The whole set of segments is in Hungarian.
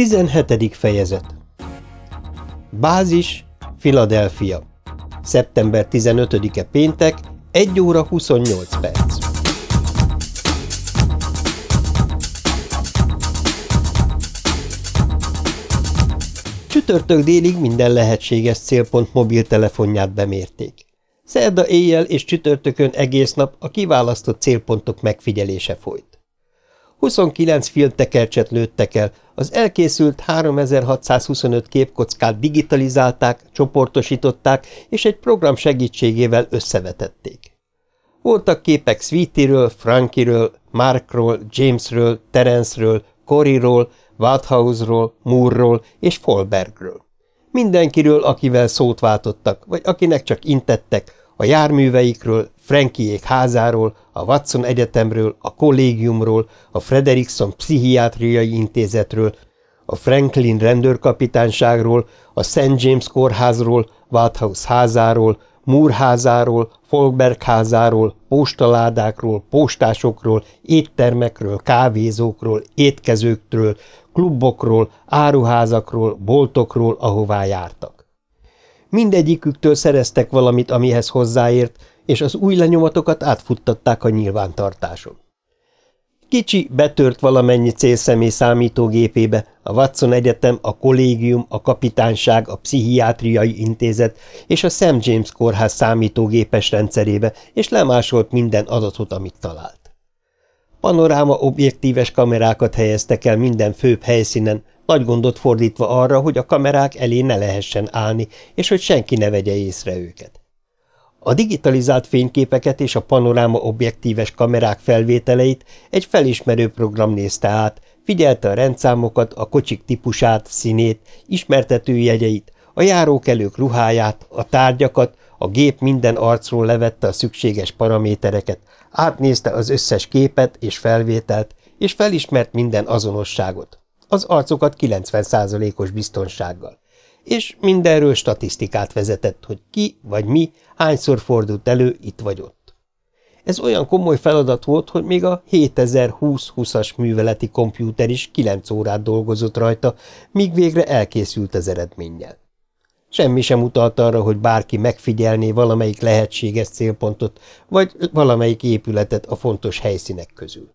17. fejezet Bázis, Philadelphia. Szeptember 15-e péntek, 1 óra 28 perc. Csütörtök délig minden lehetséges célpont mobiltelefonját bemérték. Szerda éjjel és csütörtökön egész nap a kiválasztott célpontok megfigyelése folyt. 29 filmtekercset lőttek el, az elkészült 3625 képkockát digitalizálták, csoportosították, és egy program segítségével összevetették. Voltak képek Sweetyről, Frankiről, Markról, Jamesről, Terenceről, Coryról, Walthouse-ról, Moore-ról és Folbergről. Mindenkiről, akivel szót váltottak, vagy akinek csak intettek, a járműveikről, Frankiék házáról, a Watson Egyetemről, a kollégiumról, a Frederickson Pszichiátriai Intézetről, a Franklin rendőrkapitányságról, a St. James kórházról, Walthouse házáról, Moore házáról, Folkberg házáról, postaládákról, postásokról, éttermekről, kávézókról, étkezőktől, klubokról, áruházakról, boltokról, ahová jártak. Mindegyiküktől szereztek valamit, amihez hozzáért, és az új lenyomatokat átfuttatták a nyilvántartáson. Kicsi betört valamennyi célszemély számítógépébe, a Watson Egyetem, a kollégium, a kapitányság, a pszichiátriai intézet és a St. James kórház számítógépes rendszerébe, és lemásolt minden adatot, amit talált. Panoráma objektíves kamerákat helyeztek el minden főbb helyszínen, nagy gondot fordítva arra, hogy a kamerák elé ne lehessen állni, és hogy senki ne vegye észre őket. A digitalizált fényképeket és a panoráma objektíves kamerák felvételeit egy felismerő program nézte át, figyelte a rendszámokat, a kocsik típusát, színét, ismertetőjegyeit, a járókelők ruháját, a tárgyakat, a gép minden arcról levette a szükséges paramétereket, átnézte az összes képet és felvételt, és felismert minden azonosságot. Az arcokat 90%-os biztonsággal és mindenről statisztikát vezetett, hogy ki vagy mi hányszor fordult elő itt vagy ott. Ez olyan komoly feladat volt, hogy még a 7020-20-as műveleti kompjúter is 9 órát dolgozott rajta, míg végre elkészült az eredménnyel. Semmi sem utalt arra, hogy bárki megfigyelné valamelyik lehetséges célpontot, vagy valamelyik épületet a fontos helyszínek közül.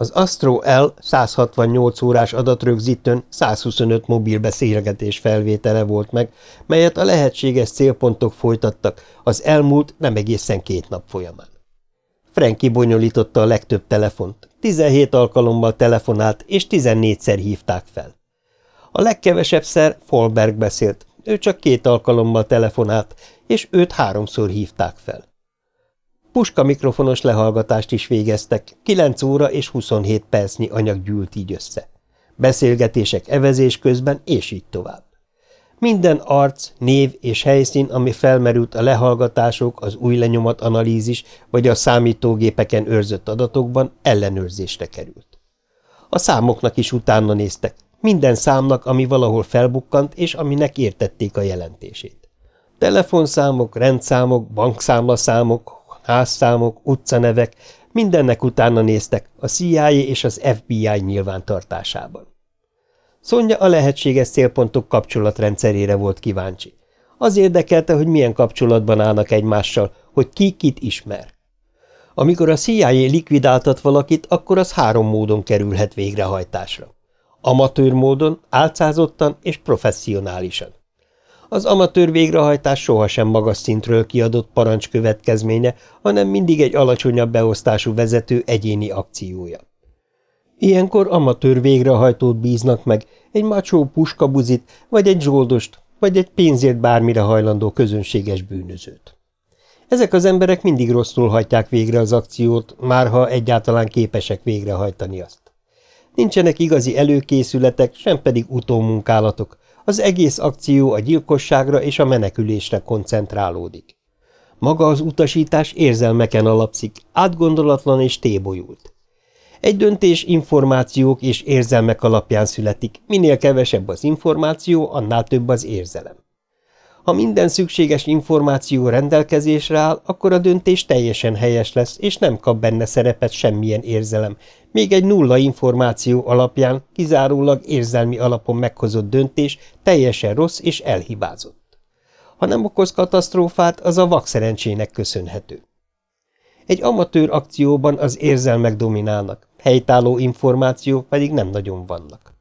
Az Astro L 168 órás adatrögzítőn 125 mobil beszélgetés felvétele volt meg, melyet a lehetséges célpontok folytattak az elmúlt nem egészen két nap folyamán. Franki bonyolította a legtöbb telefont, 17 alkalommal telefonált, és 14-szer hívták fel. A legkevesebb szer Folberg beszélt, ő csak két alkalommal telefonált, és őt háromszor hívták fel. Puska mikrofonos lehallgatást is végeztek, 9 óra és 27 percnyi anyag gyűlt így össze. Beszélgetések evezés közben, és így tovább. Minden arc, név és helyszín, ami felmerült a lehallgatások, az új lenyomat analízis vagy a számítógépeken őrzött adatokban, ellenőrzésre került. A számoknak is utána néztek, minden számnak, ami valahol felbukkant, és aminek értették a jelentését. Telefonszámok, rendszámok, bankszámlaszámok, házszámok, utcanevek, mindennek utána néztek a CIA és az FBI nyilvántartásában. Szonya a lehetséges célpontok kapcsolatrendszerére volt kíváncsi. Az érdekelte, hogy milyen kapcsolatban állnak egymással, hogy ki kit ismer. Amikor a CIA likvidáltat valakit, akkor az három módon kerülhet végrehajtásra. Amatőr módon, álcázottan és professzionálisan. Az amatőr végrehajtás sohasem magas szintről kiadott parancs következménye, hanem mindig egy alacsonyabb beosztású vezető egyéni akciója. Ilyenkor amatőr végrehajtót bíznak meg, egy macsó puskabuzit, vagy egy zsoldost, vagy egy pénzért bármire hajlandó közönséges bűnözőt. Ezek az emberek mindig rosszul hajtják végre az akciót, már ha egyáltalán képesek végrehajtani azt. Nincsenek igazi előkészületek, sem pedig utómunkálatok, az egész akció a gyilkosságra és a menekülésre koncentrálódik. Maga az utasítás érzelmeken alapszik, átgondolatlan és tébolyult. Egy döntés információk és érzelmek alapján születik, minél kevesebb az információ, annál több az érzelem. Ha minden szükséges információ rendelkezésre áll, akkor a döntés teljesen helyes lesz, és nem kap benne szerepet semmilyen érzelem. Még egy nulla információ alapján, kizárólag érzelmi alapon meghozott döntés teljesen rossz és elhibázott. Ha nem okoz katasztrófát, az a vakszerencsének köszönhető. Egy amatőr akcióban az érzelmek dominálnak, helytálló információk pedig nem nagyon vannak.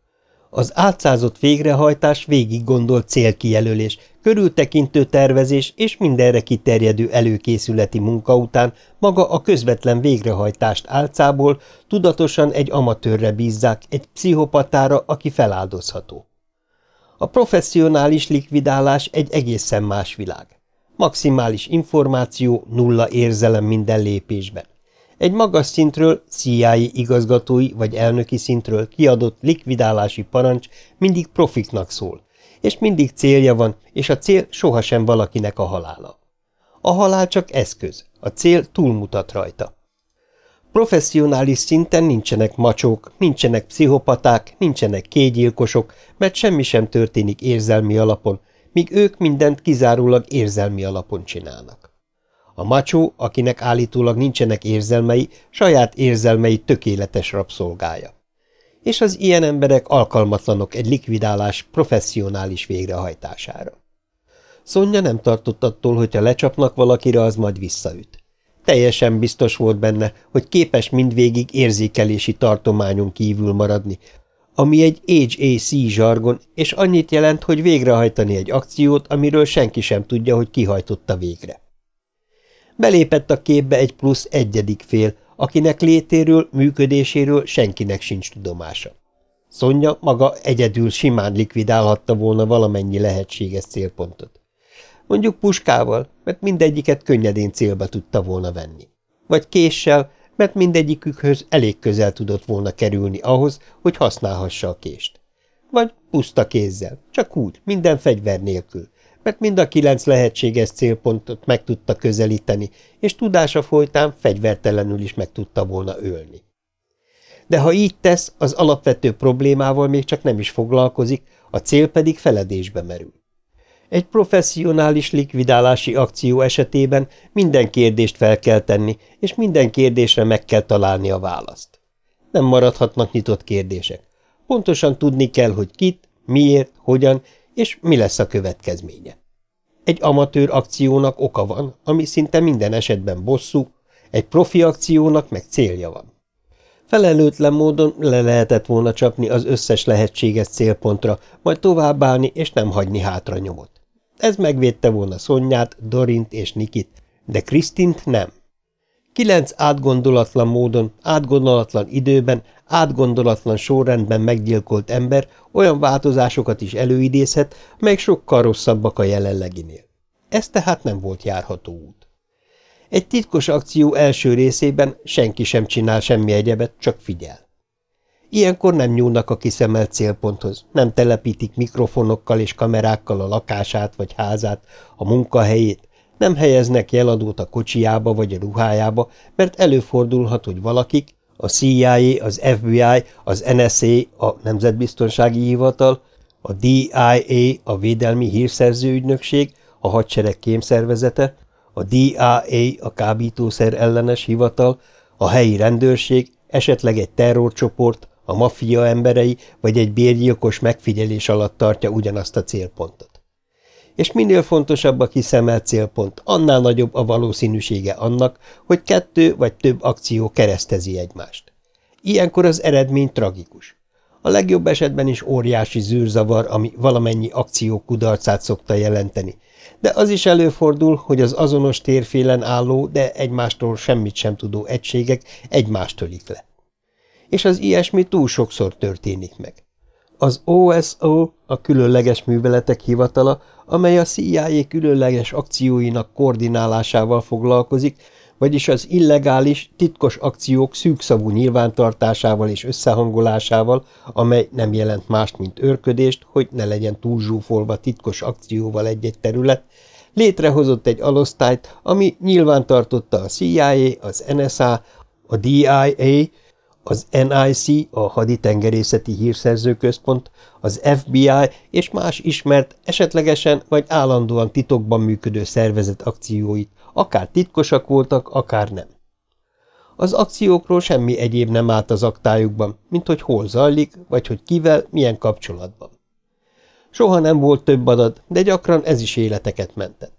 Az átszázott végrehajtás végig gondolt célkijelölés, körültekintő tervezés és mindenre kiterjedő előkészületi munka után maga a közvetlen végrehajtást álcából tudatosan egy amatőrre bízzák, egy pszichopatára, aki feláldozható. A professzionális likvidálás egy egészen más világ. Maximális információ, nulla érzelem minden lépésben. Egy magas szintről, CIA igazgatói vagy elnöki szintről kiadott likvidálási parancs mindig profiknak szól, és mindig célja van, és a cél sohasem valakinek a halála. A halál csak eszköz, a cél túlmutat rajta. Professzionális szinten nincsenek macsók, nincsenek pszichopaták, nincsenek kégyilkosok, mert semmi sem történik érzelmi alapon, míg ők mindent kizárólag érzelmi alapon csinálnak. A macsó, akinek állítólag nincsenek érzelmei, saját érzelmei tökéletes rabszolgája. És az ilyen emberek alkalmatlanok egy likvidálás professzionális végrehajtására. Szonya nem tartott attól, hogyha lecsapnak valakire, az majd visszaüt. Teljesen biztos volt benne, hogy képes mindvégig érzékelési tartományon kívül maradni, ami egy HAC zsargon, és annyit jelent, hogy végrehajtani egy akciót, amiről senki sem tudja, hogy kihajtotta végre. Belépett a képbe egy plusz egyedik fél, akinek létéről, működéséről senkinek sincs tudomása. Szonya maga egyedül simán likvidálhatta volna valamennyi lehetséges célpontot. Mondjuk puskával, mert mindegyiket könnyedén célba tudta volna venni. Vagy késsel, mert mindegyikükhöz elég közel tudott volna kerülni ahhoz, hogy használhassa a kést. Vagy puszta kézzel, csak úgy, minden fegyver nélkül, mert mind a kilenc lehetséges célpontot meg tudta közelíteni, és tudása folytán fegyvertelenül is meg tudta volna ölni. De ha így tesz, az alapvető problémával még csak nem is foglalkozik, a cél pedig feledésbe merül. Egy professzionális likvidálási akció esetében minden kérdést fel kell tenni, és minden kérdésre meg kell találni a választ. Nem maradhatnak nyitott kérdések. Pontosan tudni kell, hogy kit, miért, hogyan és mi lesz a következménye. Egy amatőr akciónak oka van, ami szinte minden esetben bosszú, egy profi akciónak meg célja van. Felelőtlen módon le lehetett volna csapni az összes lehetséges célpontra, majd továbbállni és nem hagyni hátra nyomot. Ez megvédte volna Szonyát, Dorint és Nikit, de Krisztint nem. Kilenc átgondolatlan módon, átgondolatlan időben, átgondolatlan sorrendben meggyilkolt ember olyan változásokat is előidézhet, melyek sokkal rosszabbak a jelenleginél. Ez tehát nem volt járható út. Egy titkos akció első részében senki sem csinál semmi egyebet, csak figyel. Ilyenkor nem nyúlnak a kiszemelt célponthoz, nem telepítik mikrofonokkal és kamerákkal a lakását vagy házát, a munkahelyét, nem helyeznek jeladót a kocsiába vagy a ruhájába, mert előfordulhat, hogy valakik, a CIA, az FBI, az NSA, a Nemzetbiztonsági Hivatal, a DIA, a Védelmi Hírszerző Ügynökség, a hadsereg kémszervezete, a DIA, a kábítószer ellenes hivatal, a helyi rendőrség, esetleg egy terrorcsoport, a maffia emberei vagy egy bérgyilkos megfigyelés alatt tartja ugyanazt a célpontot. És minél fontosabb a kiszemelt célpont, annál nagyobb a valószínűsége annak, hogy kettő vagy több akció keresztezi egymást. Ilyenkor az eredmény tragikus. A legjobb esetben is óriási zűrzavar, ami valamennyi akció kudarcát szokta jelenteni, de az is előfordul, hogy az azonos térfélen álló, de egymástól semmit sem tudó egységek egymást tölik le és az ilyesmi túl sokszor történik meg. Az OSO, a Különleges Műveletek Hivatala, amely a CIA különleges akcióinak koordinálásával foglalkozik, vagyis az illegális, titkos akciók szűkszavú nyilvántartásával és összehangolásával, amely nem jelent mást, mint őrködést, hogy ne legyen túlzsúfolva titkos akcióval egy-egy terület, létrehozott egy alosztályt, ami nyilvántartotta a CIA, az NSA, a DIA, Az NIC, a Haditengerészeti Hírszerzőközpont, az FBI és más ismert, esetlegesen vagy állandóan titokban működő szervezet akcióit, akár titkosak voltak, akár nem. Az akciókról semmi egyéb nem állt az aktájukban, mint hogy hol zajlik, vagy hogy kivel, milyen kapcsolatban. Soha nem volt több adat, de gyakran ez is életeket mentett.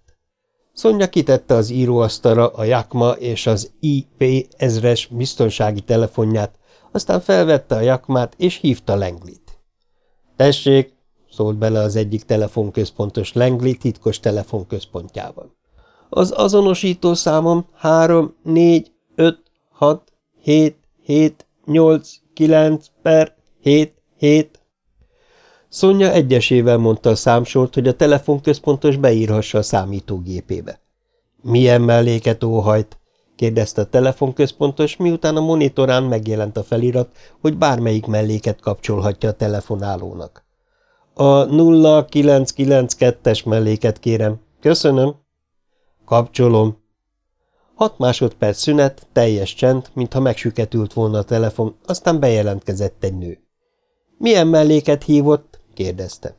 Szonya kitette az íróasztalra a Jakma és az IP ezres biztonsági telefonját, aztán felvette a Jakmát és hívta Lenglit. – Tessék! – szólt bele az egyik telefonközpontos Lengli titkos telefonközpontjában. – Az azonosító számom 3, 4, 5, 6, 7, 7, 8, 9 per 7, 7. Szonya egyesével mondta a számsort, hogy a telefonközpontos beírhassa a számítógépébe. Milyen melléket óhajt? kérdezte a telefonközpontos, miután a monitorán megjelent a felirat, hogy bármelyik melléket kapcsolhatja a telefonálónak. A 0992-es melléket kérem. Köszönöm. Kapcsolom. Hat másodperc szünet, teljes csend, mintha megsüketült volna a telefon, aztán bejelentkezett egy nő. Milyen melléket hívott? Kérdezte.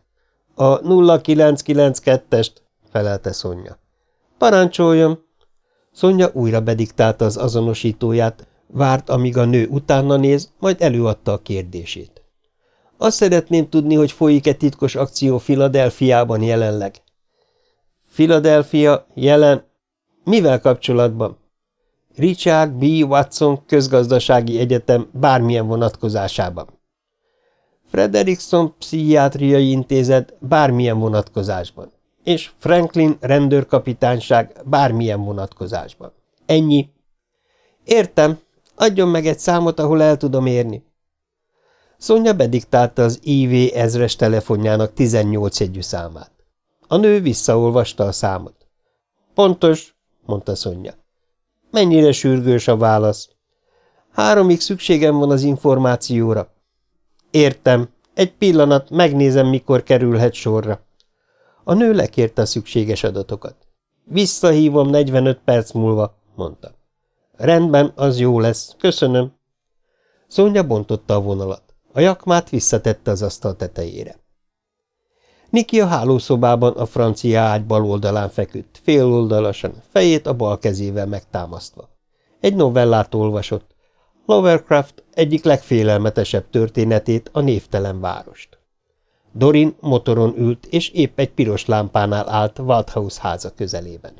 A 0992-est, felelte Szonya. Parancsoljon! Szonya újra bediktálta az azonosítóját, várt, amíg a nő utána néz, majd előadta a kérdését. Azt szeretném tudni, hogy folyik-e titkos akció Filadelfiában jelenleg. Philadelphia jelen mivel kapcsolatban? Richard B. Watson közgazdasági egyetem bármilyen vonatkozásában. Frederickson Pszichiátriai Intézet bármilyen vonatkozásban. És Franklin rendőrkapitányság bármilyen vonatkozásban. Ennyi. Értem. Adjon meg egy számot, ahol el tudom érni. Szonya bediktálta az IV ezres telefonjának 18 jegyű számát. A nő visszaolvasta a számot. Pontos, mondta Szonya. Mennyire sürgős a válasz? Háromig szükségem van az információra. Értem. Egy pillanat, megnézem, mikor kerülhet sorra. A nő lekérte a szükséges adatokat. Visszahívom 45 perc múlva, mondta. Rendben, az jó lesz. Köszönöm. Szonya bontotta a vonalat. A jakmát visszatette az asztal tetejére. Niki a hálószobában a francia ágy bal oldalán feküdt, féloldalasan, fejét a bal kezével megtámasztva. Egy novellát olvasott. Lovercraft egyik legfélelmetesebb történetét, a névtelen várost. Dorin motoron ült, és épp egy piros lámpánál állt Waldhaus háza közelében.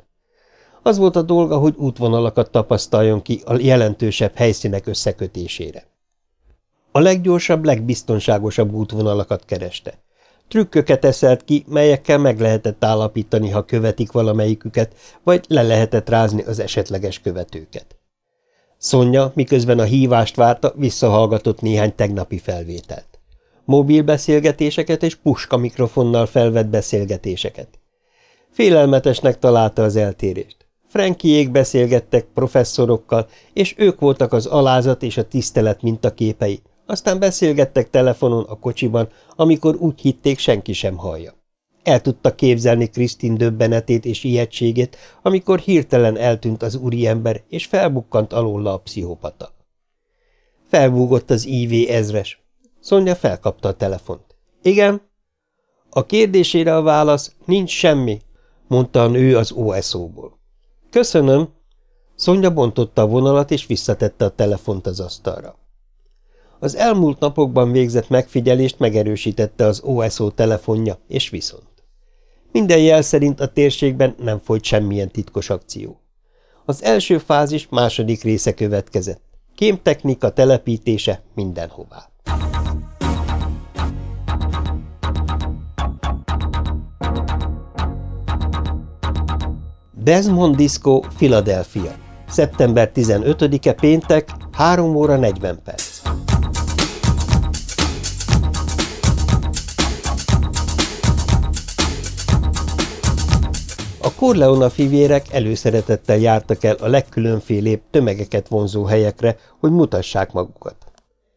Az volt a dolga, hogy útvonalakat tapasztaljon ki a jelentősebb helyszínek összekötésére. A leggyorsabb, legbiztonságosabb útvonalakat kereste. Trükköket eszelt ki, melyekkel meg lehetett állapítani, ha követik valamelyiküket, vagy le lehetett rázni az esetleges követőket. Szonya, miközben a hívást várta, visszahallgatott néhány tegnapi felvételt. Mobil beszélgetéseket és puska mikrofonnal felvett beszélgetéseket. Félelmetesnek találta az eltérést. Frankiék beszélgettek professzorokkal, és ők voltak az alázat és a tisztelet mintaképei, aztán beszélgettek telefonon a kocsiban, amikor úgy hitték, senki sem hallja. El tudta képzelni Krisztin döbbenetét és ijegységét, amikor hirtelen eltűnt az úriember, és felbukkant alóla a pszichopata. Felbúgott az IV ezres. Szonya felkapta a telefont. Igen? A kérdésére a válasz nincs semmi, mondta a nő az OSO-ból. Köszönöm. Szonya bontotta a vonalat, és visszatette a telefont az asztalra. Az elmúlt napokban végzett megfigyelést megerősítette az OSO telefonja, és viszont. Minden jel szerint a térségben nem folyt semmilyen titkos akció. Az első fázis második része következett. Kémtechnika telepítése mindenhová. Desmond Disco, Philadelphia. Szeptember 15-e péntek, 3 óra 40 perc. A Corleona fivérek előszeretettel jártak el a legkülönfélébb tömegeket vonzó helyekre, hogy mutassák magukat.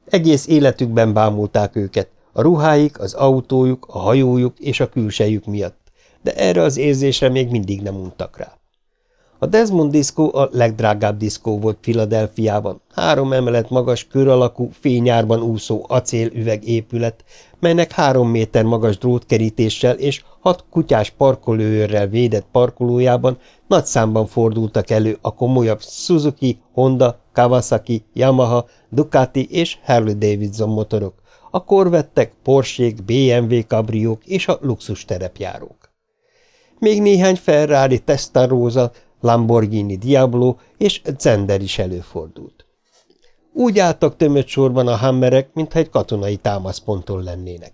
Egész életükben bámulták őket, a ruháik, az autójuk, a hajójuk és a külsejük miatt, de erre az érzésre még mindig nem untak rá. A Desmond diszkó a legdrágább diszkó volt Filadelfiában, három emelet magas, kör alakú, fényárban úszó acélüveg épület, melynek három méter magas drótkerítéssel és hat kutyás parkolőőrrel védett parkolójában nagy számban fordultak elő a komolyabb Suzuki, Honda, Kawasaki, Yamaha, Ducati és Harley-Davidson motorok, a korvettek, Porsék, BMW kabriók és a luxus terepjárók. Még néhány Ferrari Testarossa, Lamborghini Diablo és Zender is előfordult. Úgy álltak tömött sorban a hammerek, mintha egy katonai támaszponton lennének.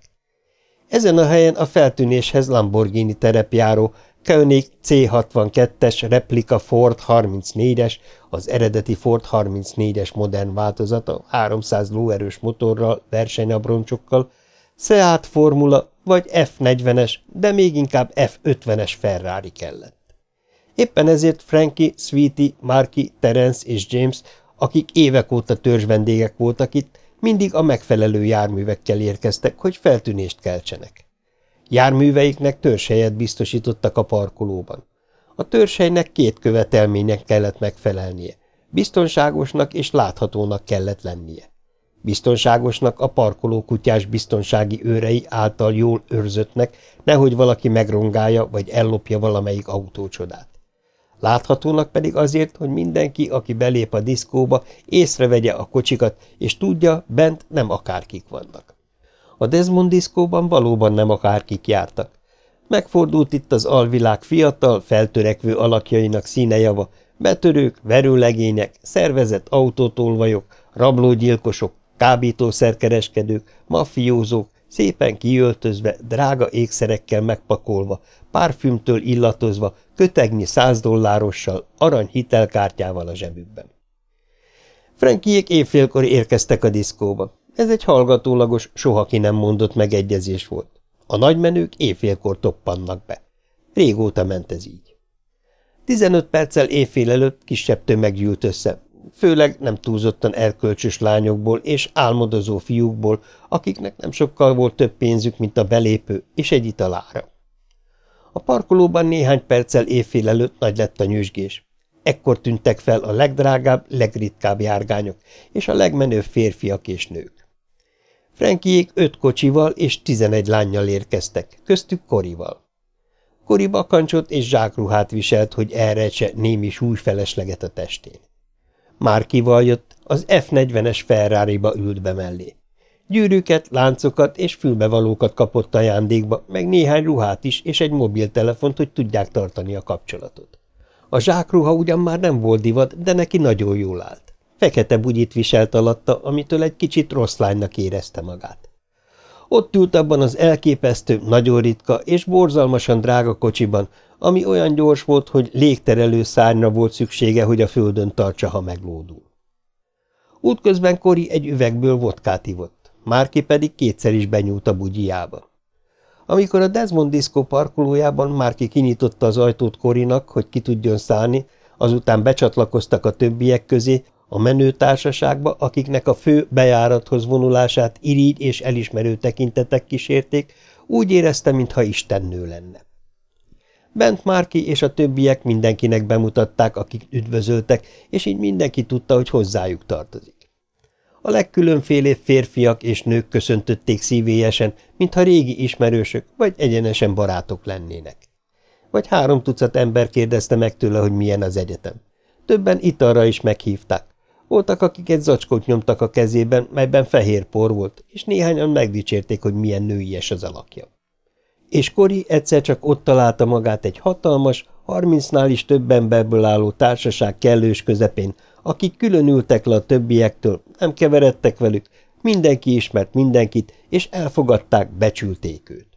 Ezen a helyen a feltűnéshez Lamborghini terepjáró, Koenig C62-es replika Ford 34-es, az eredeti Ford 34-es modern változata 300 lóerős motorral, versenyabroncsokkal, Seat Formula vagy F40-es, de még inkább F50-es Ferrari kellett. Éppen ezért Frankie, Sweetie, Marky, Terence és James, akik évek óta törzsvendégek voltak itt, mindig a megfelelő járművekkel érkeztek, hogy feltűnést keltsenek. Járműveiknek törzshelyet biztosítottak a parkolóban. A törzshelynek két követelménynek kellett megfelelnie. Biztonságosnak és láthatónak kellett lennie. Biztonságosnak a parkoló kutyás biztonsági őrei által jól őrzöttnek, nehogy valaki megrongálja vagy ellopja valamelyik autócsodát. Láthatónak pedig azért, hogy mindenki, aki belép a diszkóba, észrevegye a kocsikat, és tudja, bent nem akárkik vannak. A Desmond diszkóban valóban nem akárkik jártak. Megfordult itt az alvilág fiatal, feltörekvő alakjainak színejava, betörők, verőlegények, szervezett autótolvajok, rablógyilkosok, kábítószerkereskedők, mafiózók, szépen kiöltözve, drága ékszerekkel megpakolva, párfümtől illatozva, kötegnyi száz dollárossal, arany hitelkártyával a zsebükben. Frankiék évfélkor érkeztek a diszkóba. Ez egy hallgatólagos, soha ki nem mondott megegyezés volt. A nagymenők évfélkor toppannak be. Régóta ment ez így. Tizenöt perccel évfél előtt kisebb tömeg gyűlt össze, főleg nem túlzottan erkölcsös lányokból és álmodozó fiúkból, akiknek nem sokkal volt több pénzük, mint a belépő és egy italára. A parkolóban néhány perccel évfél előtt nagy lett a nyüzsgés. Ekkor tűntek fel a legdrágább, legritkább járgányok, és a legmenőbb férfiak és nők. Frankiék öt kocsival és tizenegy lányjal érkeztek, köztük Korival. Kori bakancsot és zsákruhát viselt, hogy elrejtse némi súlyfelesleget a testén. Márkival jött, az F40-es Ferrari-ba ült be mellé. Gyűrűket, láncokat és fülbevalókat kapott ajándékba, meg néhány ruhát is, és egy mobiltelefont, hogy tudják tartani a kapcsolatot. A zsákruha ugyan már nem volt divat, de neki nagyon jól állt. Fekete bugyit viselt alatta, amitől egy kicsit rossz lánynak érezte magát. Ott ült abban az elképesztő, nagyon ritka és borzalmasan drága kocsiban, ami olyan gyors volt, hogy légterelő szárnyra volt szüksége, hogy a földön tartsa, ha meglódul. Útközben Kori egy üvegből vodkát ivott, Márki pedig kétszer is benyúlt a bugyjába. Amikor a Desmond Disco parkolójában Márki kinyitotta az ajtót Korinak, hogy ki tudjon szállni, azután becsatlakoztak a többiek közé, a menő társaságba, akiknek a fő bejárathoz vonulását irigy és elismerő tekintetek kísérték, úgy érezte, mintha istennő lenne. Bent Márki és a többiek mindenkinek bemutatták, akik üdvözöltek, és így mindenki tudta, hogy hozzájuk tartozik. A legkülönfélébb férfiak és nők köszöntötték szívélyesen, mintha régi ismerősök vagy egyenesen barátok lennének. Vagy három tucat ember kérdezte meg tőle, hogy milyen az egyetem. Többen italra is meghívták. Voltak, akik egy zacskót nyomtak a kezében, melyben fehér por volt, és néhányan megdicsérték, hogy milyen nőies az alakja és Kori egyszer csak ott találta magát egy hatalmas, harmincnál is több emberből álló társaság kellős közepén, akik külön ültek le a többiektől, nem keveredtek velük, mindenki ismert mindenkit, és elfogadták, becsülték őt.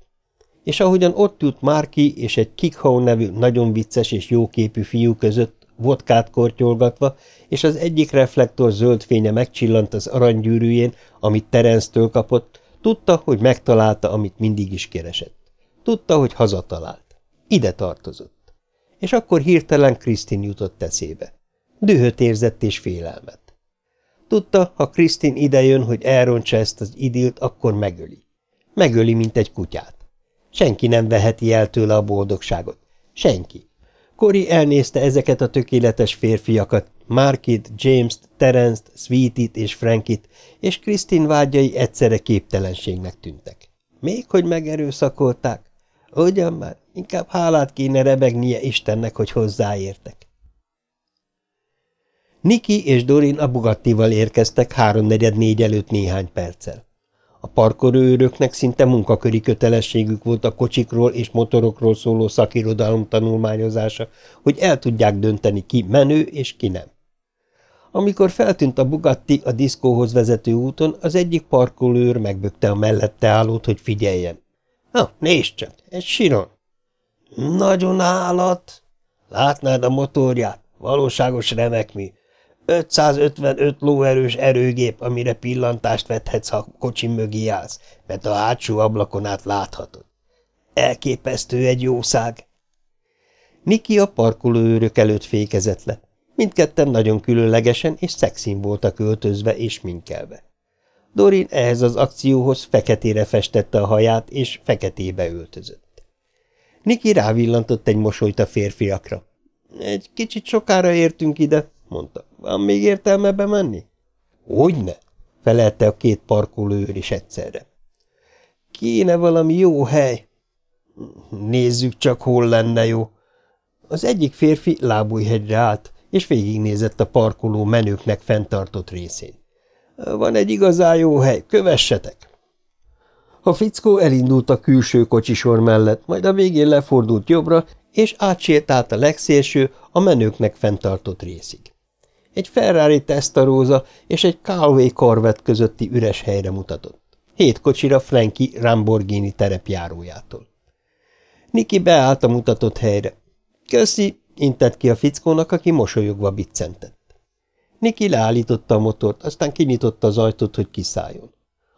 És ahogyan ott ült Márki és egy Kikhau nevű nagyon vicces és jóképű fiú között, vodkát kortyolgatva, és az egyik reflektor zöld fénye megcsillant az aranygyűrűjén, amit Terence-től kapott, tudta, hogy megtalálta, amit mindig is keresett. Tudta, hogy hazatalált. Ide tartozott. És akkor hirtelen Krisztin jutott eszébe. Dühöt érzett és félelmet. Tudta, ha Krisztin idejön, hogy elrontsa ezt az idilt, akkor megöli. Megöli, mint egy kutyát. Senki nem veheti el tőle a boldogságot. Senki. Cory elnézte ezeket a tökéletes férfiakat, Markit, James-t, Terence-t, Sweetit és Frankit, és Krisztin vágyai egyszerre képtelenségnek tűntek. Még hogy megerőszakolták? Ugyan már, inkább hálát kéne rebegnie Istennek, hogy hozzáértek. Niki és Dorin a Bugattival érkeztek háromnegyed négy előtt néhány perccel. A parkolőröknek szinte munkaköri kötelességük volt a kocsikról és motorokról szóló szakirodalom tanulmányozása, hogy el tudják dönteni ki menő és ki nem. Amikor feltűnt a Bugatti a diszkóhoz vezető úton, az egyik parkolőr megbökte a mellette állót, hogy figyeljen. – Na, nézd csak, egy siron! – Nagyon állat! Látnád a motorját? Valóságos remekmű. 555 lóerős erőgép, amire pillantást vethetsz, ha kocsi mögé állsz, mert a hátsó ablakon át láthatod. Elképesztő egy jószág! Niki a parkolóőrök előtt fékezett le. Mindketten nagyon különlegesen és szexin voltak öltözve és minkelve. Dorin ehhez az akcióhoz feketére festette a haját, és feketébe öltözött. Niki rávillantott egy mosolyt a férfiakra. – Egy kicsit sokára értünk ide, mondta. Van még értelme bemenni? Hogyne, felelte a két parkolőr is egyszerre. Kéne valami jó hely. Nézzük csak, hol lenne jó. Az egyik férfi lábújhegyre állt, és végignézett a parkoló menőknek fenntartott részén. Van egy igazán jó hely, kövessetek! A fickó elindult a külső kocsisor mellett, majd a végén lefordult jobbra, és átsétált a legszélső, a menőknek fenntartott részig. Egy Ferrari Testarossa és egy Calway Corvette közötti üres helyre mutatott. Hét kocsira Frankie Lamborghini terepjárójától. Niki beállt a mutatott helyre. Köszi, intett ki a fickónak, aki mosolyogva biccentett. Niki leállította a motort, aztán kinyitotta az ajtót, hogy kiszálljon.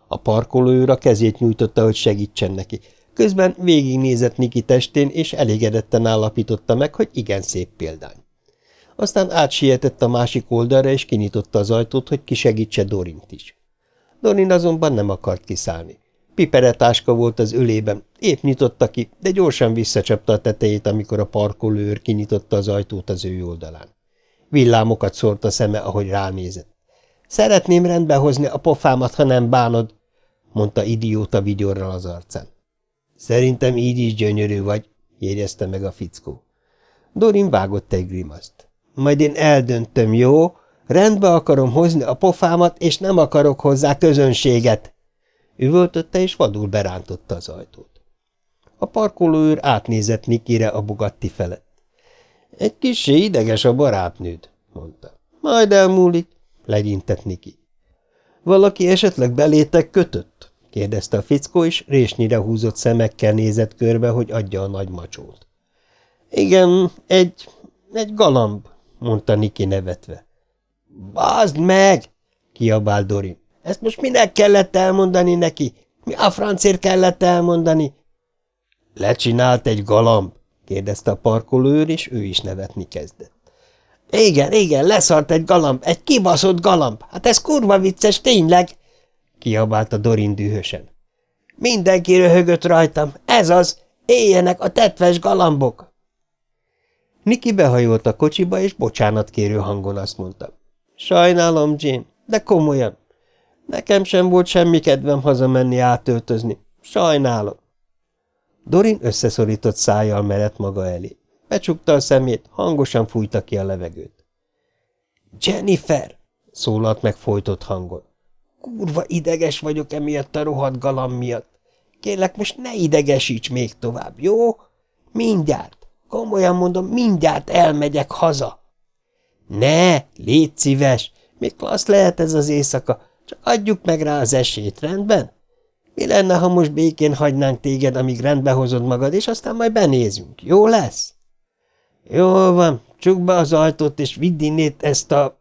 A parkolóőr a kezét nyújtotta, hogy segítsen neki. Közben végignézett Niki testén, és elégedetten állapította meg, hogy igen szép példány aztán átsietett a másik oldalra, és kinyitotta az ajtót, hogy kisegítse Dorint is. Dorin azonban nem akart kiszállni. Piperetáska volt az ölében, épp nyitotta ki, de gyorsan visszacsapta a tetejét, amikor a parkolőr kinyitotta az ajtót az ő oldalán. Villámokat szórt a szeme, ahogy ránézett. Szeretném rendbehozni a pofámat, ha nem bánod, mondta idióta vigyorral az arcán. Szerintem így is gyönyörű vagy, jegyezte meg a fickó. Dorin vágott egy grimaszt. Majd én eldöntöm, jó? Rendbe akarom hozni a pofámat, és nem akarok hozzá közönséget. Üvöltötte, és vadul berántotta az ajtót. A parkolóőr átnézett Nikire a Bugatti felett. Egy kissé ideges a barátnőd, mondta. Majd elmúlik, legyintett Niki. Valaki esetleg belétek kötött? kérdezte a fickó, és résnyire húzott szemekkel nézett körbe, hogy adja a nagy macsót. Igen, egy, egy galamb, mondta Niki nevetve. Bazd meg! kiabál Dorin. Ezt most minek kellett elmondani neki? Mi a francért kellett elmondani? Lecsinált egy galamb, kérdezte a parkolőr, és ő is nevetni kezdett. Igen, igen, leszart egy galamb, egy kibaszott galamb. Hát ez kurva vicces, tényleg, kiabálta Dorin dühösen. Mindenki röhögött rajtam, ez az, éljenek a tetves galambok. Niki behajolt a kocsiba, és bocsánat kérő hangon azt mondta. Sajnálom, Jane, de komolyan. Nekem sem volt semmi kedvem hazamenni átöltözni. Sajnálom. Dorin összeszorított szájjal merett maga elé. Becsukta a szemét, hangosan fújta ki a levegőt. Jennifer! szólalt meg folytott hangon. Kurva ideges vagyok emiatt a rohadt galam miatt. Kérlek, most ne idegesíts még tovább, jó? Mindjárt. Komolyan mondom, mindjárt elmegyek haza. Ne, légy szíves, még klassz lehet ez az éjszaka, csak adjuk meg rá az esélyt, rendben? Mi lenne, ha most békén hagynánk téged, amíg rendbe hozod magad, és aztán majd benézünk, jó lesz? Jó van, csukd be az ajtót, és vidd innét ezt a...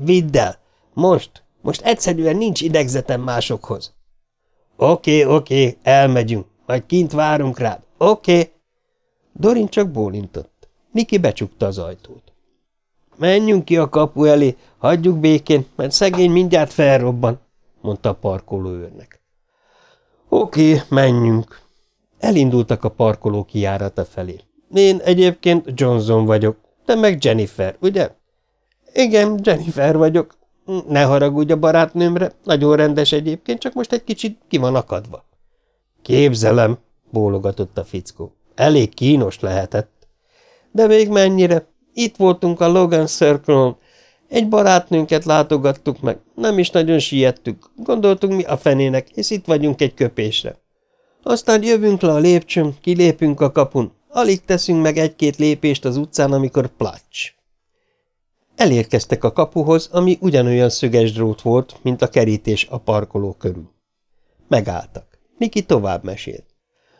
Vidd el, most, most egyszerűen nincs idegzetem másokhoz. Oké, okay, oké, okay, elmegyünk, majd kint várunk rád, oké? Okay. Dorin csak bólintott. Niki becsukta az ajtót. Menjünk ki a kapu elé, hagyjuk békén, mert szegény mindjárt felrobban, mondta a parkoló őrnek. Oké, menjünk. Elindultak a parkoló kijárata felé. Én egyébként Johnson vagyok, te meg Jennifer, ugye? Igen, Jennifer vagyok. Ne haragudj a barátnőmre, nagyon rendes egyébként, csak most egy kicsit ki van akadva. Képzelem, bólogatott a fickó. Elég kínos lehetett. De még mennyire? Itt voltunk a Logan Circle-on. Egy barátnőnket látogattuk meg, nem is nagyon siettük. Gondoltunk mi a fenének, és itt vagyunk egy köpésre. Aztán jövünk le a lépcsőn, kilépünk a kapun, alig teszünk meg egy-két lépést az utcán, amikor placs. Elérkeztek a kapuhoz, ami ugyanolyan szöges drót volt, mint a kerítés a parkoló körül. Megálltak. Niki tovább mesélt.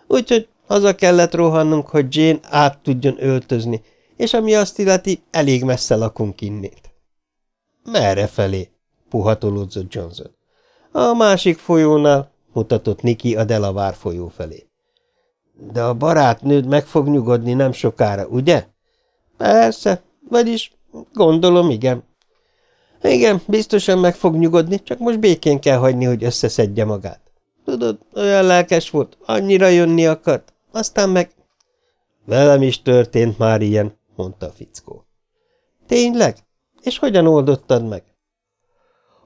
Úgyhogy haza kellett rohannunk, hogy Jane át tudjon öltözni, és ami azt illeti, elég messze lakunk innét. Merre felé? puhatolódzott Johnson. A másik folyónál, mutatott Niki a Delavár folyó felé. De a barátnőd meg fog nyugodni nem sokára, ugye? Persze, vagyis gondolom, igen. Igen, biztosan meg fog nyugodni, csak most békén kell hagyni, hogy összeszedje magát. Tudod, olyan lelkes volt, annyira jönni akart, aztán meg... Velem is történt már ilyen, mondta a fickó. Tényleg? És hogyan oldottad meg?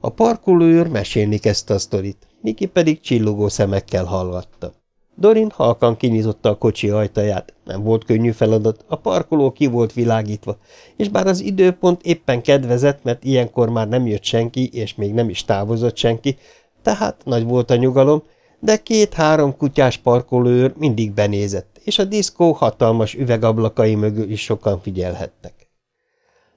A parkolóőr mesélni kezdte a sztorit, Niki pedig csillogó szemekkel hallgatta. Dorin halkan kinyitotta a kocsi ajtaját, nem volt könnyű feladat, a parkoló ki volt világítva, és bár az időpont éppen kedvezett, mert ilyenkor már nem jött senki, és még nem is távozott senki, tehát nagy volt a nyugalom, de két-három kutyás parkolőr mindig benézett, és a diszkó hatalmas üvegablakai mögül is sokan figyelhettek.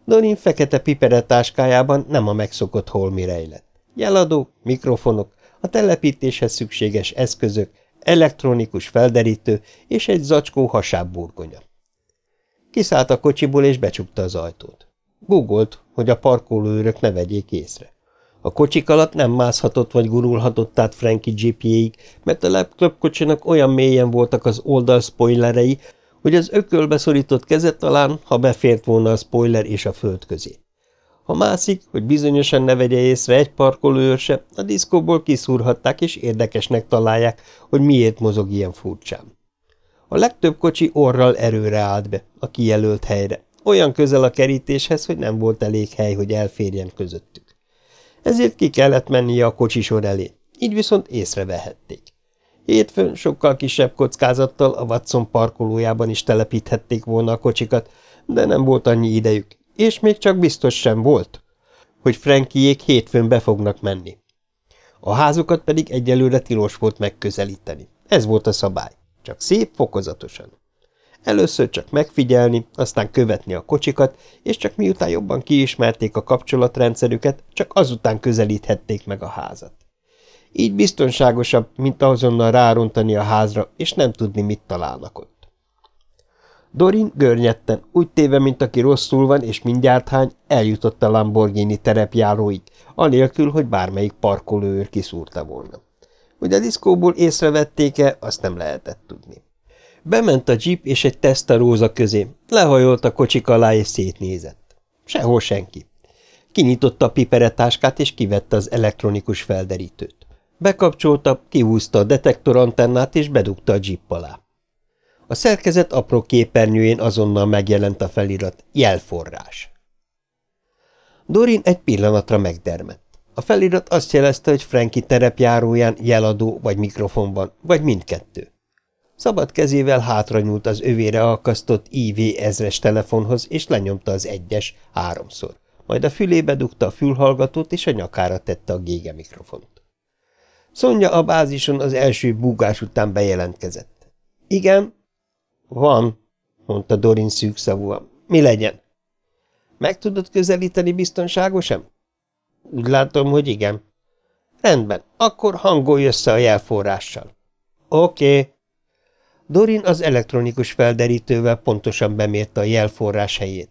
Dorin fekete piperet táskájában nem a megszokott holmi rejlett. Jeladók, mikrofonok, a telepítéshez szükséges eszközök, elektronikus felderítő és egy zacskó hasábburgonya. Kiszállt a kocsiból és becsukta az ajtót. Gugolt, hogy a parkolóőrök ne vegyék észre. A kocsik alatt nem mászhatott vagy gurulhatott át Frankie gépjéig, mert a laptop kocsinak olyan mélyen voltak az oldal spoilerei, hogy az ökölbe szorított keze talán, ha befért volna a spoiler és a föld közé. Ha mászik, hogy bizonyosan ne vegye észre egy parkolőr se, a diszkóból kiszúrhatták, és érdekesnek találják, hogy miért mozog ilyen furcsán. A legtöbb kocsi orral erőre állt be, a kijelölt helyre, olyan közel a kerítéshez, hogy nem volt elég hely, hogy elférjen közöttük. Ezért ki kellett mennie a kocsisor elé, így viszont észrevehették. Hétfőn sokkal kisebb kockázattal a Watson parkolójában is telepíthették volna a kocsikat, de nem volt annyi idejük, és még csak biztos sem volt, hogy Frankiék hétfőn be fognak menni. A házukat pedig egyelőre tilos volt megközelíteni. Ez volt a szabály, csak szép fokozatosan. Először csak megfigyelni, aztán követni a kocsikat, és csak miután jobban kiismerték a kapcsolatrendszerüket, csak azután közelíthették meg a házat. Így biztonságosabb, mint azonnal rárontani a házra, és nem tudni, mit találnak ott. Dorin görnyetten, úgy téve, mint aki rosszul van, és mindjárt hány, eljutott a Lamborghini terepjáróig, anélkül, hogy bármelyik parkolőőr kiszúrta volna. Hogy a diszkóból észrevették-e, azt nem lehetett tudni. Bement a jeep és egy tesztaróza közé, lehajolt a kocsik alá és szétnézett. Sehol senki. Kinyitotta a piperetáskát és kivette az elektronikus felderítőt. Bekapcsolta, kihúzta a detektorantennát és bedugta a jeep alá. A szerkezet apró képernyőjén azonnal megjelent a felirat jelforrás. Dorin egy pillanatra megdermett. A felirat azt jelezte, hogy Franki terepjáróján jeladó vagy mikrofon van, vagy mindkettő. Szabad kezével hátra nyúlt az övére akasztott IV ezres telefonhoz, és lenyomta az egyes háromszor. Majd a fülébe dugta a fülhallgatót, és a nyakára tette a gége mikrofont. Szonya a bázison az első búgás után bejelentkezett. – Igen, van, mondta Dorin szűkszavúan. Mi legyen? Meg tudod közelíteni biztonságosan? Úgy látom, hogy igen. Rendben, akkor hangolj össze a jelforrással. Oké. Okay. Dorin az elektronikus felderítővel pontosan bemérte a jelforrás helyét.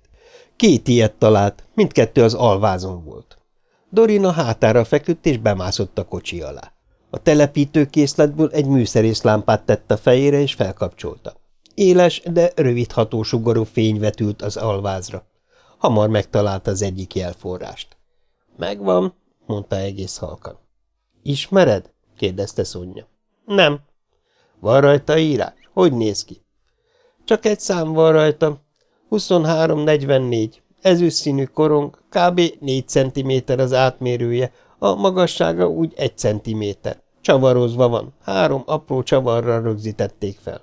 Két ilyet talált, mindkettő az alvázon volt. Dorin a hátára feküdt és bemászott a kocsi alá. A telepítőkészletből egy műszerészlámpát tett a fejére és felkapcsolta. Éles, de rövid hatósugarú fény vetült az alvázra. Hamar megtalálta az egyik jelforrást. – Megvan, mondta egész halkan. – Ismered? – kérdezte Szonya. – Nem. – Van rajta írás? Hogy néz ki? Csak egy szám van rajta. 23-44. Ezüst színű korong, kb. 4 cm az átmérője, a magassága úgy 1 cm. Csavarozva van, három apró csavarral rögzítették fel.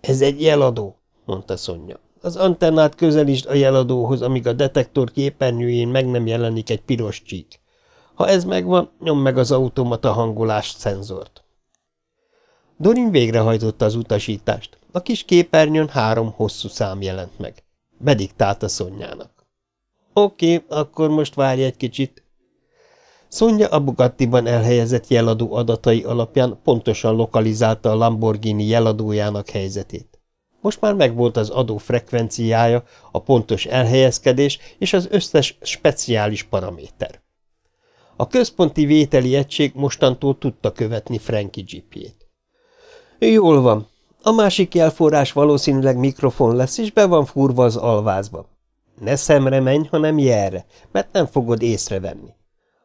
Ez egy jeladó, mondta Szonya. Az antennát közelítsd a jeladóhoz, amíg a detektor képernyőjén meg nem jelenik egy piros csík. Ha ez megvan, nyom meg az automata hangolás szenzort. Dorin végrehajtotta az utasítást. A kis képernyőn három hosszú szám jelent meg. Bediktált Szonyának. Oké, akkor most várj egy kicsit. Szonya a Bugattiban elhelyezett jeladó adatai alapján pontosan lokalizálta a Lamborghini jeladójának helyzetét. Most már megvolt az adó frekvenciája, a pontos elhelyezkedés és az összes speciális paraméter. A központi vételi egység mostantól tudta követni Frankie jeepjét. Jól van. A másik jelforrás valószínűleg mikrofon lesz, és be van furva az alvázba. Ne szemre menj, hanem jelre, mert nem fogod észrevenni.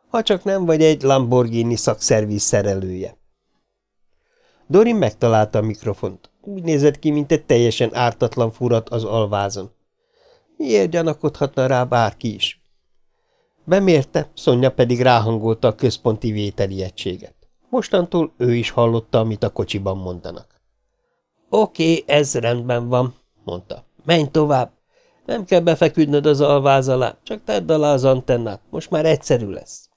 Ha csak nem vagy egy Lamborghini szakszerviz szerelője. Dorin megtalálta a mikrofont. Úgy nézett ki, mint egy teljesen ártatlan furat az alvázon. Miért gyanakodhatna rá bárki is? Bemérte, Szonya pedig ráhangolta a központi vételi egységet. Mostantól ő is hallotta, amit a kocsiban mondanak. Oké, ez rendben van, mondta. Menj tovább. Nem kell befeküdnöd az alváz alá, csak tedd alá az antennát, most már egyszerű lesz.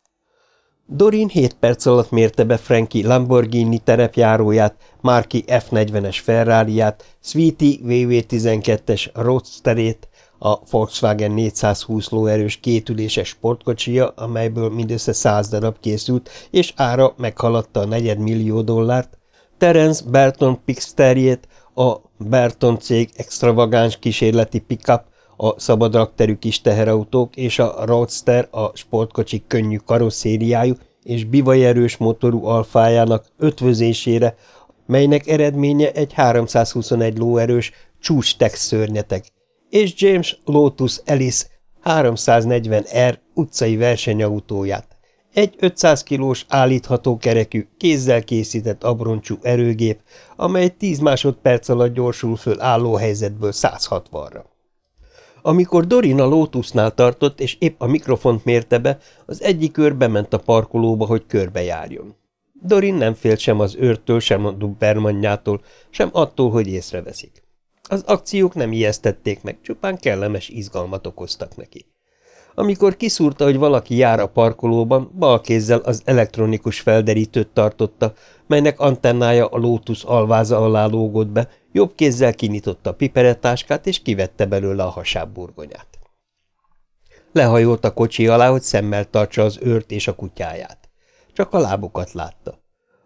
Dorin hét perc alatt mérte be Frankie Lamborghini terepjáróját, Marki F40-es Ferrari-ját, Sweetie VW12-es Roadsterét, a Volkswagen 420 lóerős kétüléses sportkocsija, amelyből mindössze száz darab készült, és ára meghaladta a negyedmillió dollárt, Terence Berton Pixterjét, a Berton cég extravagáns kísérleti pickup, a szabadrakterű kis teherautók és a Roadster a sportkocsik könnyű karosszériájú és bivajerős motorú alfájának ötvözésére, melynek eredménye egy 321 lóerős csúcs szörnyeteg, és James Lotus Ellis 340R utcai versenyautóját, egy 500 kilós állítható kerekű, kézzel készített abroncsú erőgép, amely 10 másodperc alatt gyorsul föl álló helyzetből 160-ra. Amikor Dorin a Lotusnál tartott, és épp a mikrofont mérte be, az egyik körbe ment a parkolóba, hogy körbejárjon. Dorin nem félt sem az őrtől, sem a Dubermanjától, sem attól, hogy észreveszik. Az akciók nem ijesztették meg, csupán kellemes izgalmat okoztak neki. Amikor kiszúrta, hogy valaki jár a parkolóban, bal kézzel az elektronikus felderítőt tartotta, melynek antennája a lótusz alváza alá lógott be, jobb kézzel kinyitotta a piperettáskát, és kivette belőle a hasábburgonyát. Lehajolt a kocsi alá, hogy szemmel tartsa az őrt és a kutyáját. Csak a lábukat látta.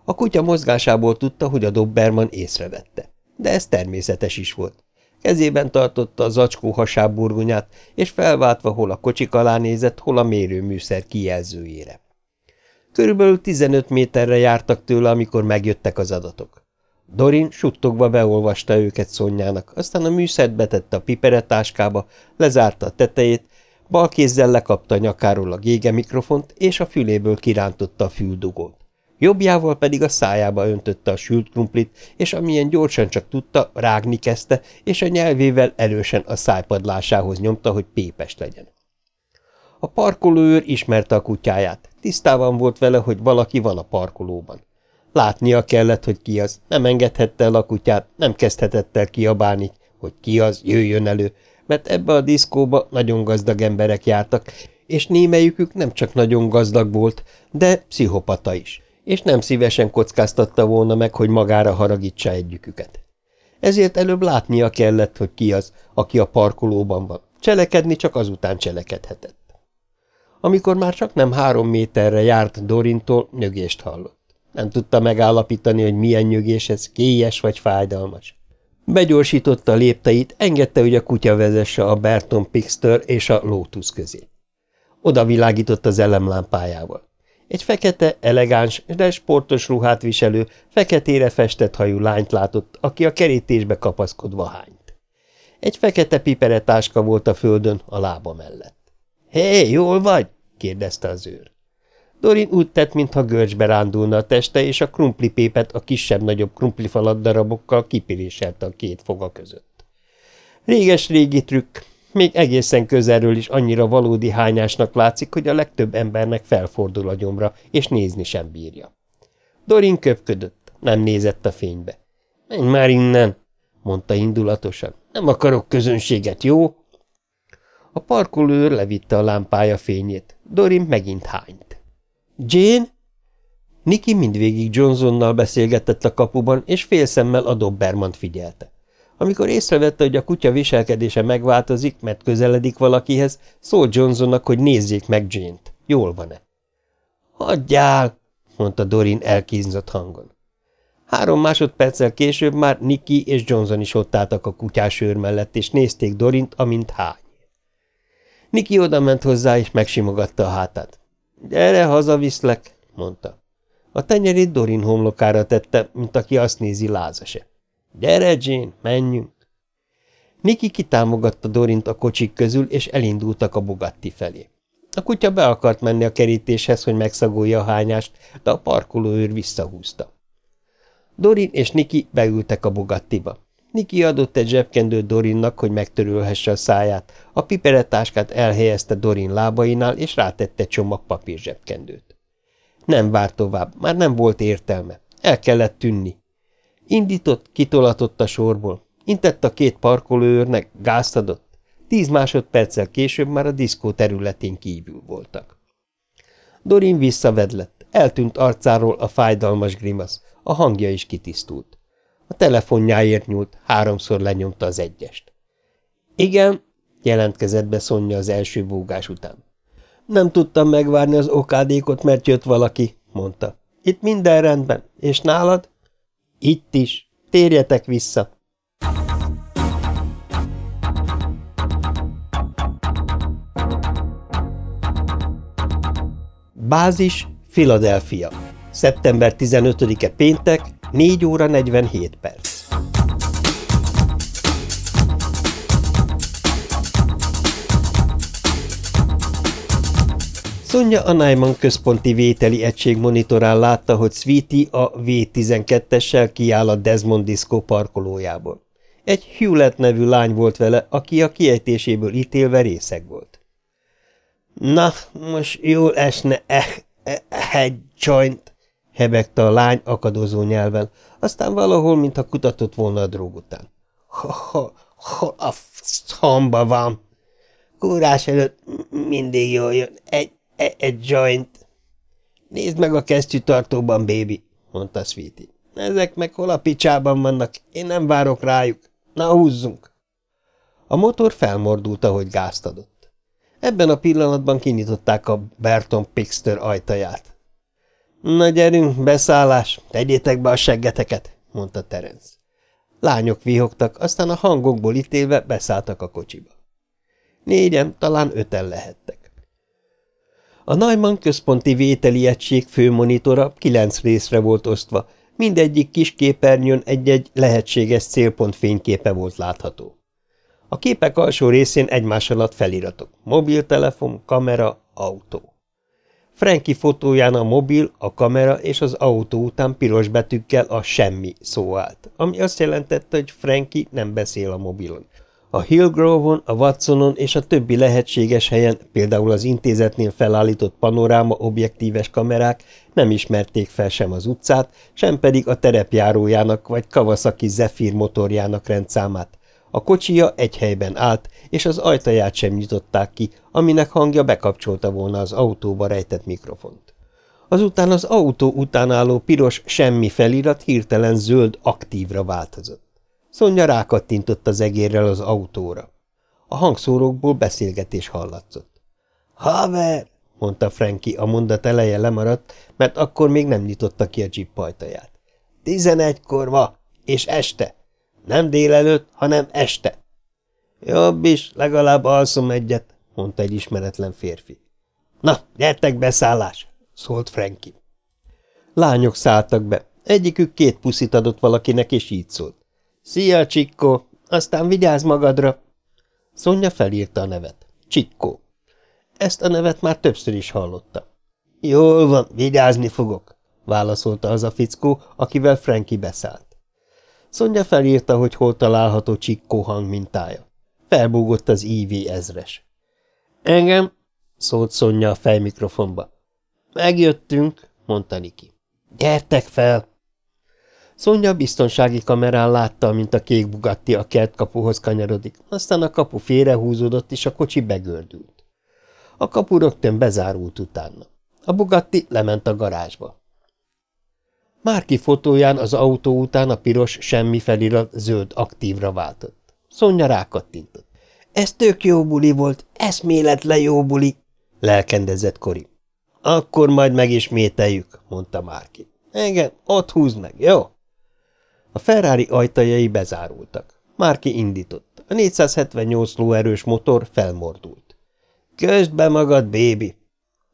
A kutya mozgásából tudta, hogy a Dobberman észrevette de ez természetes is volt. Kezében tartotta a zacskó hasábburgonyát, és felváltva hol a kocsik alá nézett, hol a mérőműszer kijelzőjére. Körülbelül 15 méterre jártak tőle, amikor megjöttek az adatok. Dorin suttogva beolvasta őket Szonyának, aztán a műszert betette a piperetáskába, lezárta a tetejét, bal kézzel lekapta nyakáról a gége mikrofont, és a füléből kirántotta a füldugót jobbjával pedig a szájába öntötte a sült krumplit, és amilyen gyorsan csak tudta, rágni kezdte, és a nyelvével erősen a szájpadlásához nyomta, hogy pépes legyen. A parkolóőr ismerte a kutyáját, tisztában volt vele, hogy valaki van a parkolóban. Látnia kellett, hogy ki az, nem engedhette el a kutyát, nem kezdhetett el kiabálni, hogy ki az, jöjjön elő, mert ebbe a diszkóba nagyon gazdag emberek jártak, és némelyükük nem csak nagyon gazdag volt, de pszichopata is és nem szívesen kockáztatta volna meg, hogy magára haragítsa egyiküket. Ezért előbb látnia kellett, hogy ki az, aki a parkolóban van. Cselekedni csak azután cselekedhetett. Amikor már csak nem három méterre járt Dorintól, nyögést hallott. Nem tudta megállapítani, hogy milyen nyögés ez, kélyes vagy fájdalmas. Begyorsította lépteit, engedte, hogy a kutya vezesse a Berton Pixter és a Lotus közé. Oda világított az elemlámpájával. Egy fekete, elegáns, de sportos ruhát viselő, feketére festett hajú lányt látott, aki a kerítésbe kapaszkodva hányt. Egy fekete piperetáska volt a földön a lába mellett. – Hé, jól vagy? – kérdezte az őr. Dorin úgy tett, mintha görcsbe rándulna a teste, és a krumplipépet a kisebb-nagyobb krumplifalat darabokkal kipiréselte a két foga között. Réges-régi trükk, még egészen közelről is annyira valódi hányásnak látszik, hogy a legtöbb embernek felfordul a gyomra, és nézni sem bírja. Dorin köpködött, nem nézett a fénybe. – Menj már innen! – mondta indulatosan. – Nem akarok közönséget, jó? A parkolőr levitte a lámpája fényét. Dorin megint hányt. – Jane? Niki mindvégig Johnsonnal beszélgetett a kapuban, és félszemmel a Dobbermant figyelte. Amikor észrevette, hogy a kutya viselkedése megváltozik, mert közeledik valakihez, szólt Johnsonnak, hogy nézzék meg Jane-t. Jól van-e? – Hagyjál! – mondta Dorin elkínzott hangon. Három másodperccel később már Nicky és Johnson is ott álltak a kutyás őr mellett, és nézték Dorint, amint hány. Niki odament hozzá, és megsimogatta a hátát. – Gyere, hazaviszlek, mondta. A tenyerét Dorin homlokára tette, mint aki azt nézi lázase. – Gyere, Jane, menjünk! Niki kitámogatta Dorint a kocsik közül, és elindultak a Bugatti felé. A kutya be akart menni a kerítéshez, hogy megszagolja a hányást, de a parkolóőr visszahúzta. Dorin és Niki beültek a Bugattiba. Niki adott egy zsebkendőt Dorinnak, hogy megtörülhesse a száját, a piperetáskát elhelyezte Dorin lábainál, és rátette csomag papír zsebkendőt. Nem várt tovább, már nem volt értelme. El kellett tűnni. Indított, kitolatott a sorból. Intett a két parkolőrnek, gázt adott. Tíz másodperccel később már a diszkó területén kívül voltak. Dorin visszavedlett, eltűnt arcáról a fájdalmas grimasz, a hangja is kitisztult. A telefonjáért nyúlt, háromszor lenyomta az egyest. Igen, jelentkezett be Szonya az első búgás után. Nem tudtam megvárni az okádékot, mert jött valaki, mondta. Itt minden rendben. És nálad? Itt is. Térjetek vissza. Bázis, Philadelphia. Szeptember 15-e péntek, 4 óra 47 perc. Szonya a Naiman központi vételi egység monitorán látta, hogy Sweetie a V12-essel kiáll a Desmond Disco parkolójából. Egy Hewlett nevű lány volt vele, aki a kiejtéséből ítélve részeg volt. – Na, most jól esne eh, eh, egy joint, hebegte a lány akadozó nyelven, aztán valahol, mintha kutatott volna a drog után. Ha, ha, ha, a hamba van. Kúrás előtt mindig jól jön. Egy, egy, egy joint. Nézd meg a kesztyűtartóban, bébi, mondta Sweetie. Ezek meg hol a picsában vannak, én nem várok rájuk. Na, húzzunk! A motor felmordult, ahogy gázt adott. Ebben a pillanatban kinyitották a Berton Pixter ajtaját. Na gyerünk, beszállás, tegyétek be a seggeteket, mondta Terence. Lányok vihogtak, aztán a hangokból ítélve beszálltak a kocsiba. Négyen, talán öten lehettek. A Neumann központi vételi egység főmonitora kilenc részre volt osztva, mindegyik kis képernyőn egy-egy lehetséges célpont fényképe volt látható. A képek alsó részén egymás alatt feliratok, mobiltelefon, kamera, autó. Franki fotóján a mobil, a kamera és az autó után piros betűkkel a semmi szó állt, ami azt jelentette, hogy Franki nem beszél a mobilon. A Hillgrove-on, a Watsonon és a többi lehetséges helyen, például az intézetnél felállított panoráma objektíves kamerák nem ismerték fel sem az utcát, sem pedig a terepjárójának vagy Kawasaki Zephyr motorjának rendszámát, a kocsija egy helyben állt, és az ajtaját sem nyitották ki, aminek hangja bekapcsolta volna az autóba rejtett mikrofont. Azután az autó után álló piros semmi felirat hirtelen zöld aktívra változott. Szonya rákattintott az egérrel az autóra. A hangszórókból beszélgetés hallatszott. – Haver! – mondta Frankie, a mondat eleje lemaradt, mert akkor még nem nyitotta ki a jeep ajtaját. – Tizenegykor ma, és este! Nem délelőtt, hanem este. Jobb is, legalább alszom egyet, mondta egy ismeretlen férfi. Na, gyertek beszállás, szólt Frankie. Lányok szálltak be. Egyikük két puszit adott valakinek, és így szólt. Szia, Csikkó, aztán vigyázz magadra. Szonya felírta a nevet. Csikkó. Ezt a nevet már többször is hallotta. Jól van, vigyázni fogok, válaszolta az a fickó, akivel Frankie beszállt. Szonya felírta, hogy hol található csikkó hang mintája. Felbúgott az IV ezres. Engem, szólt Szonya a fejmikrofonba. Megjöttünk, mondta Niki. Gyertek fel! Szonya biztonsági kamerán látta, mint a kék Bugatti a kertkapuhoz kanyarodik, aztán a kapu félrehúzódott, és a kocsi begördült. A kapu rögtön bezárult utána. A Bugatti lement a garázsba. Márki fotóján az autó után a piros semmi felirat zöld aktívra váltott. Szonya rákattintott. Ez tök jó buli volt, eszméletlen jó buli, lelkendezett Kori. Akkor majd megismételjük, mondta Márki. Engem ott húz meg, jó? A Ferrari ajtajai bezárultak. Márki indított. A 478 lóerős motor felmordult. Közd be magad, bébi!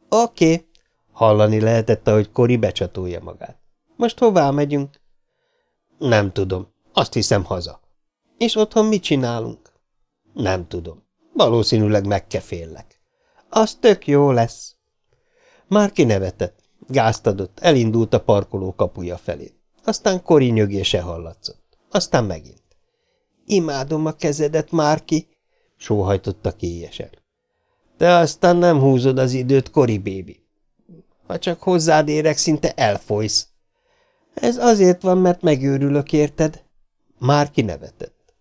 Oké. Okay. Hallani lehetett, ahogy Kori becsatolja magát. Most hová megyünk? Nem tudom. Azt hiszem haza. És otthon mit csinálunk? Nem tudom. Valószínűleg megkeféllek. Az tök jó lesz. Már kinevetett, gázt adott, elindult a parkoló kapuja felé. Aztán Kori nyögése hallatszott. Aztán megint. Imádom a kezedet, Márki, sóhajtotta kélyesen. Te aztán nem húzod az időt, Kori bébi. Ha csak hozzád érek, szinte elfolysz. Ez azért van, mert megőrülök, érted? Már kinevetett.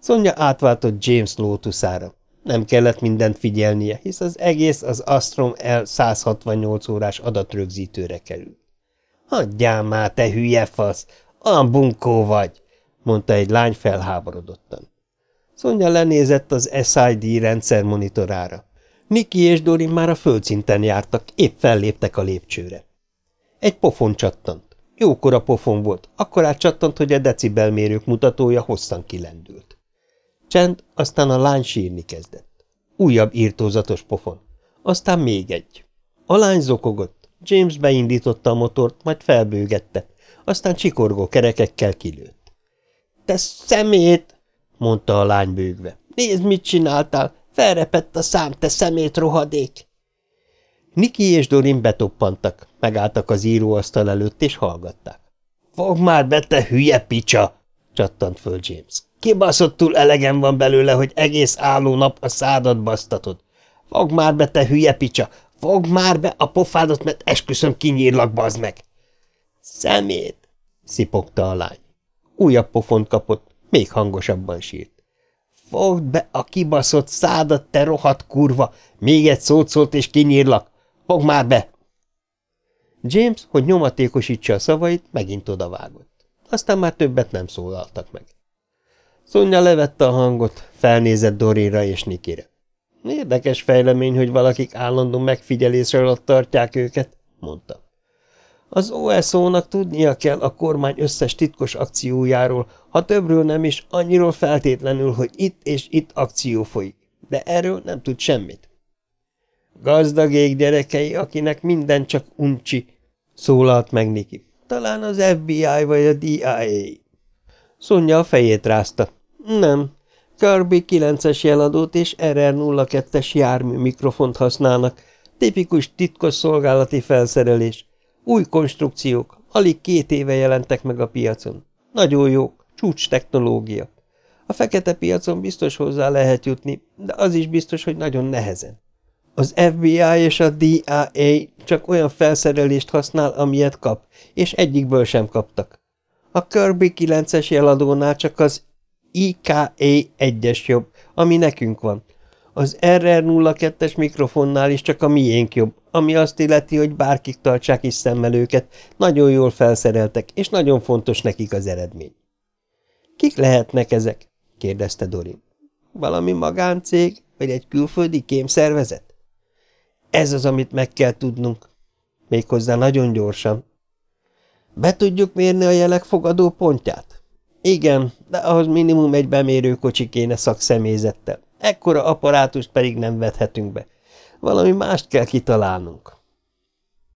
Szonya átváltott James Lotusára. Nem kellett mindent figyelnie, hisz az egész az Astrom L 168 órás adatrögzítőre került. Hagyjál már, te hülye fasz! Olyan bunkó vagy! mondta egy lány felháborodottan. Szonya lenézett az SID rendszer monitorára. Niki és Dorin már a földszinten jártak, épp felléptek a lépcsőre. Egy pofon csattant. Jókora pofon volt, akkor átcsattant, hogy a decibelmérők mutatója hosszan kilendült. Csend, aztán a lány sírni kezdett. Újabb írtózatos pofon. Aztán még egy. A lány zokogott. James beindította a motort, majd felbőgette. Aztán csikorgó kerekekkel kilőtt. – Te szemét! – mondta a lány bőgve. – Nézd, mit csináltál! Felrepett a szám, te szemét rohadék! Niki és Dorin betoppantak, megálltak az íróasztal előtt, és hallgatták. – Fog már be, te hülye picsa! – csattant föl James. – Kibaszottul elegem van belőle, hogy egész álló nap a szádat basztatod. Fog már be, te hülye picsa! Fog már be a pofádat, mert esküszöm kinyírlak, bazd meg! – Szemét! – szipogta a lány. Újabb pofont kapott, még hangosabban sírt. – Fogd be a kibaszott szádat, te rohadt kurva! Még egy szót szólt, és kinyírlak! Fog már be! James, hogy nyomatékosítsa a szavait, megint odavágott. Aztán már többet nem szólaltak meg. Szonya levette a hangot, felnézett Dorinra és Nikire. Érdekes fejlemény, hogy valakik állandó megfigyelésre alatt tartják őket, mondta. Az OSO-nak tudnia kell a kormány összes titkos akciójáról, ha többről nem is, annyiról feltétlenül, hogy itt és itt akció folyik, de erről nem tud semmit. Gazdag ég gyerekei, akinek minden csak uncsi, szólalt meg Niki. Talán az FBI vagy a DIA. Szonya a fejét rázta. Nem. Kirby 9-es jeladót és RR02-es jármű mikrofont használnak. Tipikus titkos szolgálati felszerelés. Új konstrukciók, alig két éve jelentek meg a piacon. Nagyon jók, csúcs technológia. A fekete piacon biztos hozzá lehet jutni, de az is biztos, hogy nagyon nehezen. Az FBI és a DIA csak olyan felszerelést használ, amilyet kap, és egyikből sem kaptak. A Kirby 9-es jeladónál csak az IKA 1-es jobb, ami nekünk van. Az RR02-es mikrofonnál is csak a miénk jobb, ami azt illeti, hogy bárkik tartsák is szemmel őket, nagyon jól felszereltek, és nagyon fontos nekik az eredmény. – Kik lehetnek ezek? – kérdezte Dorin. – Valami magáncég, vagy egy külföldi kémszervezet? Ez az, amit meg kell tudnunk. Méghozzá nagyon gyorsan. Be tudjuk mérni a jelek fogadó pontját? Igen, de ahhoz minimum egy bemérőkocsi kéne szakszemézettel. Ekkora apparátust pedig nem vethetünk be. Valami mást kell kitalálnunk.